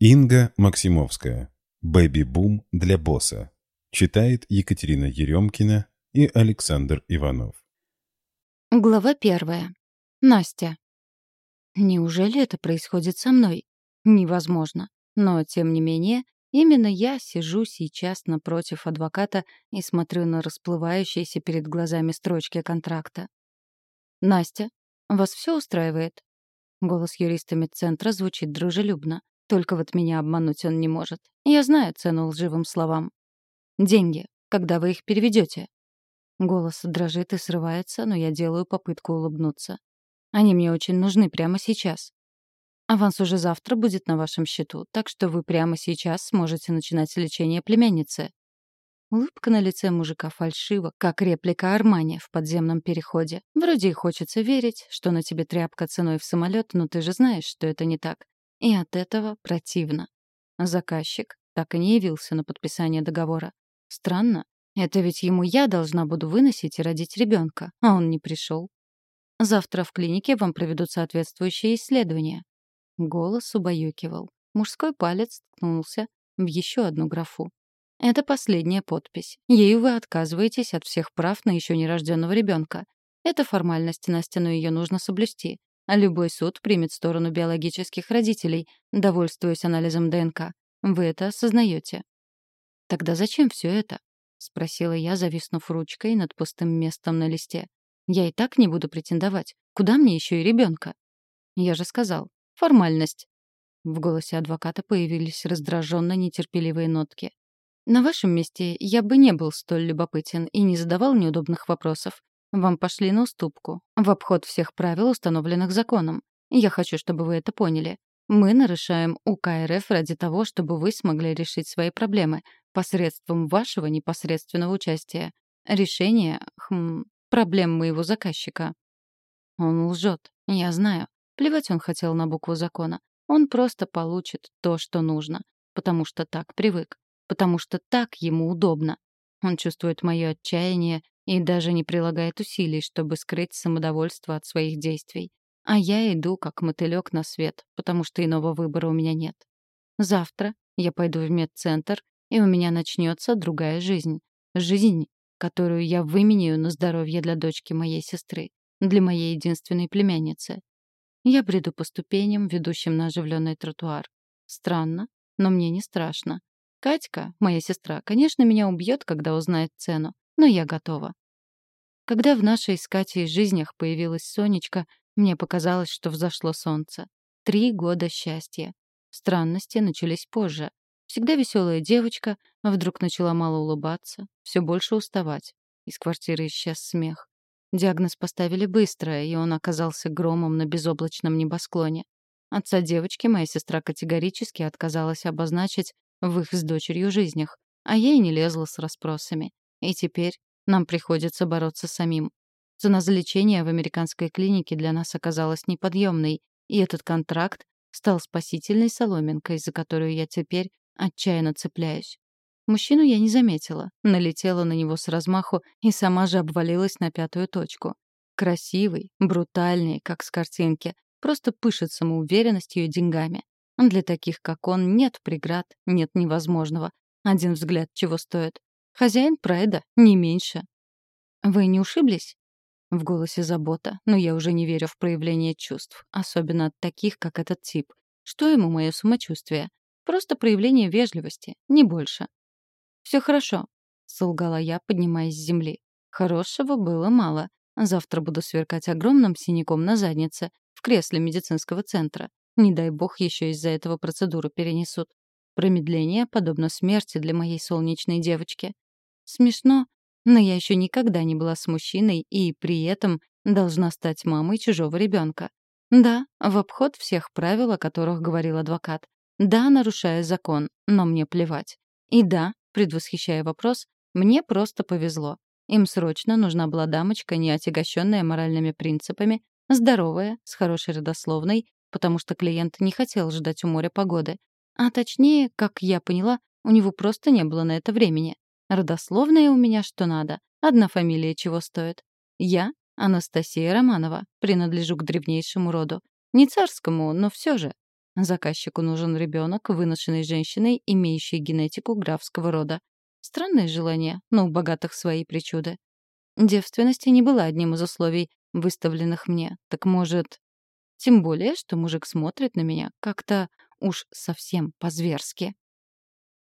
Инга Максимовская. «Бэби-бум для босса». Читает Екатерина Еремкина и Александр Иванов. Глава первая. Настя. Неужели это происходит со мной? Невозможно. Но, тем не менее, именно я сижу сейчас напротив адвоката и смотрю на расплывающиеся перед глазами строчки контракта. «Настя, вас все устраивает?» Голос юриста медцентра звучит дружелюбно. Только вот меня обмануть он не может. Я знаю цену лживым словам. «Деньги. Когда вы их переведете?» Голос дрожит и срывается, но я делаю попытку улыбнуться. Они мне очень нужны прямо сейчас. Аванс уже завтра будет на вашем счету, так что вы прямо сейчас сможете начинать лечение племянницы. Улыбка на лице мужика фальшива, как реплика Армани в подземном переходе. Вроде и хочется верить, что на тебе тряпка ценой в самолет, но ты же знаешь, что это не так. И от этого противно. Заказчик так и не явился на подписание договора. Странно. Это ведь ему я должна буду выносить и родить ребенка, а он не пришел. Завтра в клинике вам проведут соответствующие исследования. Голос убаюкивал. Мужской палец ткнулся в еще одну графу. Это последняя подпись. Ею вы отказываетесь от всех прав на еще нерожденного ребенка. Это формальность, Настя, но ее нужно соблюсти. А любой суд примет сторону биологических родителей, довольствуясь анализом ДНК. Вы это осознаете. Тогда зачем все это? — спросила я, зависнув ручкой над пустым местом на листе. «Я и так не буду претендовать. Куда мне еще и ребенка?» «Я же сказал. Формальность». В голосе адвоката появились раздраженно нетерпеливые нотки. «На вашем месте я бы не был столь любопытен и не задавал неудобных вопросов. Вам пошли на уступку, в обход всех правил, установленных законом. Я хочу, чтобы вы это поняли. Мы нарушаем УК РФ ради того, чтобы вы смогли решить свои проблемы, посредством вашего непосредственного участия. Решение, хм, проблем моего заказчика. Он лжет, я знаю. Плевать он хотел на букву закона. Он просто получит то, что нужно, потому что так привык, потому что так ему удобно. Он чувствует мое отчаяние и даже не прилагает усилий, чтобы скрыть самодовольство от своих действий. А я иду, как мотылек на свет, потому что иного выбора у меня нет. Завтра я пойду в медцентр и у меня начнется другая жизнь. Жизнь, которую я выменяю на здоровье для дочки моей сестры, для моей единственной племянницы. Я бреду по ступеням, ведущим на оживленный тротуар. Странно, но мне не страшно. Катька, моя сестра, конечно, меня убьет, когда узнает цену, но я готова. Когда в нашей с Катей жизнях появилась Сонечка, мне показалось, что взошло солнце. Три года счастья. Странности начались позже. Всегда веселая девочка, а вдруг начала мало улыбаться, все больше уставать. Из квартиры исчез смех. Диагноз поставили быстро, и он оказался громом на безоблачном небосклоне. Отца девочки моя сестра категорически отказалась обозначить в их с дочерью жизнях, а я и не лезла с расспросами. И теперь нам приходится бороться самим. Цена за лечение в американской клинике для нас оказалась неподъемной, и этот контракт стал спасительной соломинкой, за которую я теперь Отчаянно цепляюсь. Мужчину я не заметила, налетела на него с размаху и сама же обвалилась на пятую точку. Красивый, брутальный, как с картинки, просто пышет самоуверенностью и деньгами. Для таких, как он, нет преград, нет невозможного. Один взгляд чего стоит. Хозяин прайда, не меньше. «Вы не ушиблись?» В голосе забота, но я уже не верю в проявление чувств, особенно от таких, как этот тип. Что ему мое самочувствие? Просто проявление вежливости, не больше. «Все хорошо», — солгала я, поднимаясь с земли. Хорошего было мало. Завтра буду сверкать огромным синяком на заднице в кресле медицинского центра. Не дай бог еще из-за этого процедуру перенесут. Промедление подобно смерти для моей солнечной девочки. Смешно, но я еще никогда не была с мужчиной и при этом должна стать мамой чужого ребенка. Да, в обход всех правил, о которых говорил адвокат. Да, нарушая закон, но мне плевать. И да, предвосхищая вопрос, мне просто повезло. Им срочно нужна была дамочка, не отягощенная моральными принципами, здоровая, с хорошей родословной, потому что клиент не хотел ждать у моря погоды. А точнее, как я поняла, у него просто не было на это времени. Родословная у меня что надо, одна фамилия чего стоит. Я — Анастасия Романова, принадлежу к древнейшему роду. Не царскому, но все же. Заказчику нужен ребенок, выношенный женщиной, имеющей генетику графского рода. Странное желание, но у богатых свои причуды. Девственности не была одним из условий, выставленных мне. Так может... Тем более, что мужик смотрит на меня как-то уж совсем по-зверски.